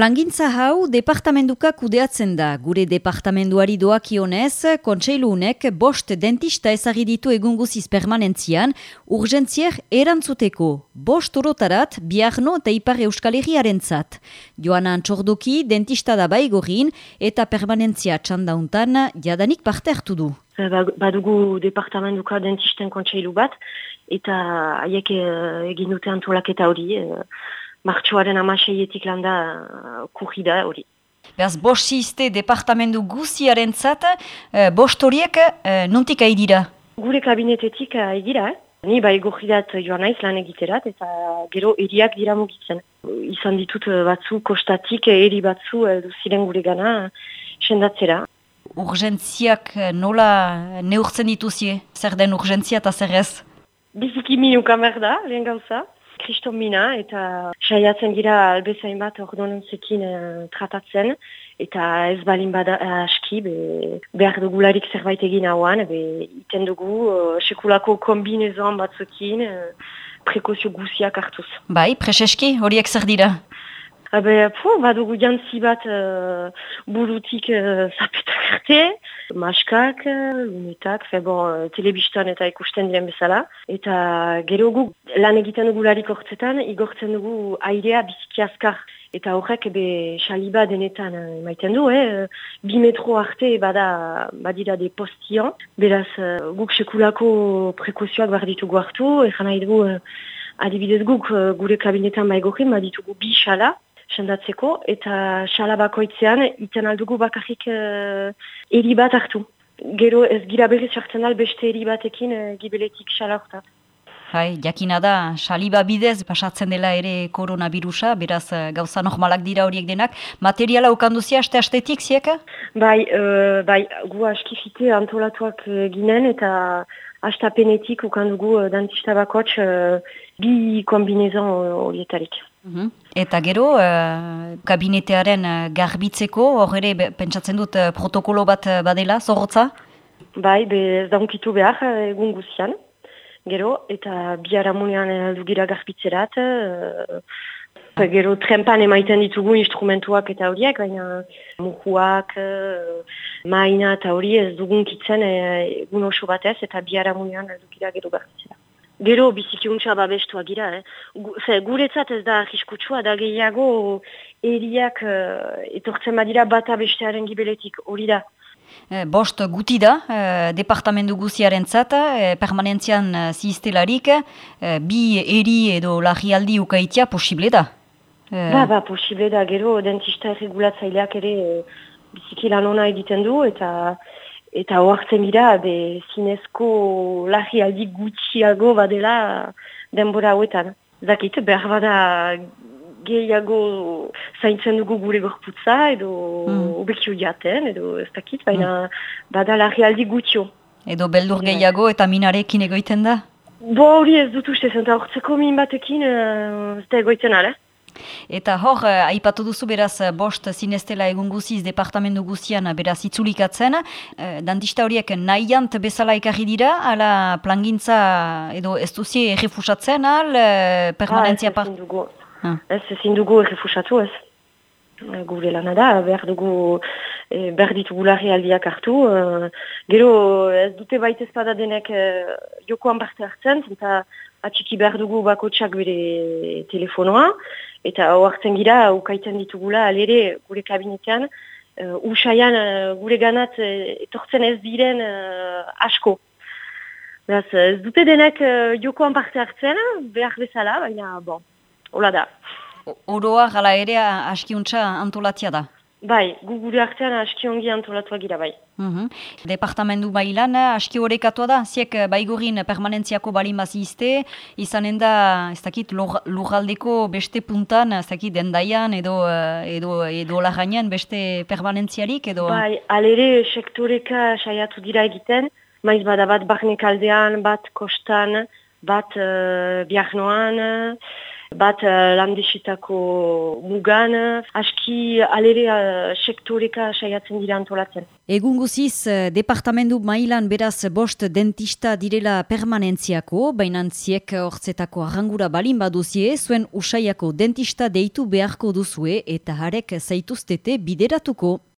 Plangintza hau departamenduka kudeatzen da. Gure departamenduari doakionez, kontseiluunek bost dentista ezagiditu egunguziz permanentzian, urgentzier erantzuteko. Bost orotarat, biarno eta ipar euskal zat. Joana Antxordoki, dentista da baigorin, eta permanentzia txandauntan jadanik parte hartu du. Ba, badugu departamentuka dentisten kontseilu bat, eta haiek eh, egin dute antolaketa hori, eh, martxoaren amaseietik landa uh, kurri da hori. Beaz, bost zizte departamendu guziaren zat, uh, bost horiek uh, nontik dira? Gure kabinetetik egira, eh? Ni bai gorridat joan naiz lan egiterat eta gero eriak dira mugitzen. Izan ditut batzu kostatik eri batzu ziren gure gana sendatzera. Urgentziak nola neurtzen dituzie? Zer den urgentzia eta zer ez? Biziki minuka merda, lehen gauza kriston mina eta saiatzen gira albezain bat ordonantzekin uh, tratatzen eta ez balin bada uh, aski be, behar dugularik zerbait egin hauan be, iten dugu uh, sekulako kombinezoan batzukin uh, prekozio guziak hartuz. Bai, preseski horiek zer dira? Habe, po, badugu jantzi bat uh, burutik uh, zapetak arte, maskak, lunetak, fe bon, telebistan eta ikusten diren bezala. Eta gero gu lan egiten dugu larik ortsetan, igortzen dugu airea biziki azkar. Eta horrek ebe xaliba denetan maiten du, eh? bi metro arte bada badira de postian. Beraz, uh, guk sekulako prekozioak behar ditugu hartu, ezan nahi dugu, uh, adibidez guk gure kabinetan baigokin, baditugu bi xala, sendatzeko, eta xala bakoitzean, iten aldugu bakarrik eri bat hartu. Gero ez gira berriz sartzen al beste eri batekin gibeletik xala horretat. Hai, jakina da, saliba bidez pasatzen dela ere koronavirusa, beraz eh, gauza normalak dira horiek denak. Materiala ukanduzia, aste-astetik zieka? Bai, uh, bai, gu askifite antolatuak ginen eta astapenetik ukandugu uh, dantista bakotx uh, bi kombinezon horietarik. Mhm. Eta gero, uh, kabinetearen uh, garbitzeko, hor ere, pentsatzen dut, uh, protokolo bat badela, zorrotza? Bai, be, ez daunkitu behar egun guzian. Gero, eta biharamunean dugira garbitzerat. Uh, gero, trempan emaiten ditugu instrumentuak eta horiek, baina muhuak, uh, maina eta hori ez dugun kitzen egun oso batez, eta biharamunean dugira gero garbitzerat. Gero bizikiuntza babestua gira, eh? guretzat ez da arriskutsua, da gehiago eriak uh, etortzen badira bata bestearen gibeletik, hori da. Eh, bost guti da, eh, departamentu guziaren zata, eh, permanentzian eh, ziztelarik, eh, bi eri edo lagialdi ukaitia posible da? Eh... Ba, ba, posible da, gero dentista erregulatzaileak ere eh, biziki lan ona egiten du, eta eta oartzen dira, be, zinezko lahi aldi gutxiago badela denbora hauetan. Zakit, behar bada gehiago zaintzen dugu gure gorputza, edo mm. jaten, edo ez dakit, baina mm. bada lahi aldi gutxio. Edo beldur gehiago eta minarekin egoiten da? Bo hori ez dut uste, zenta hortzeko min batekin uh, ez da egoiten ala. Eta hor, eh, aipatu duzu beraz eh, bost zinestela egun guziz departamentu guzian eh, beraz itzulikatzen. Dantista horiek nahiant bezala ekarri dira, ala plangintza edo ez duzi errefusatzen, al permanentzia par... Ah, ez ezin dugu errefusatu ez. Gure lan da, behar dugu, eh, behar ditugu aldiak hartu. gero ez dute baita espada denek eh, jokoan parte hartzen, eta atxiki behar dugu bako txak bere telefonoa eta oartzen gira, ukaiten ditugula, alere gure kabinetean, uh, usaian uh, gure ganat uh, etortzen ez diren uh, asko. Beraz, ez dute denek uh, jokoan parte hartzen, behar bezala, baina, bon, hola da. Oroa gala ere askiuntza antolatia da? Bai, gu gure artean aski ongi antolatua gira bai. Mm Departamentu bailan aski horrekatua da, ziek eh, baigurin permanentziako balin bazizte, izanen da, ez dakit, lurraldeko beste puntan, ez dakit, dendaian edo, eh, edo, edo laganean beste permanentziarik edo... Bai, alere sektoreka saiatu dira egiten, maiz bada bat barnek aldean, bat kostan, bat uh, biarnoan, bat uh, landesetako mugan, aski alere uh, sektoreka saiatzen dira antolatzen. Egun guziz, departamendu mailan beraz bost dentista direla permanentziako, baina ziek hortzetako arrangura balin baduzie, zuen usaiako dentista deitu beharko duzue eta harek zaituztete bideratuko.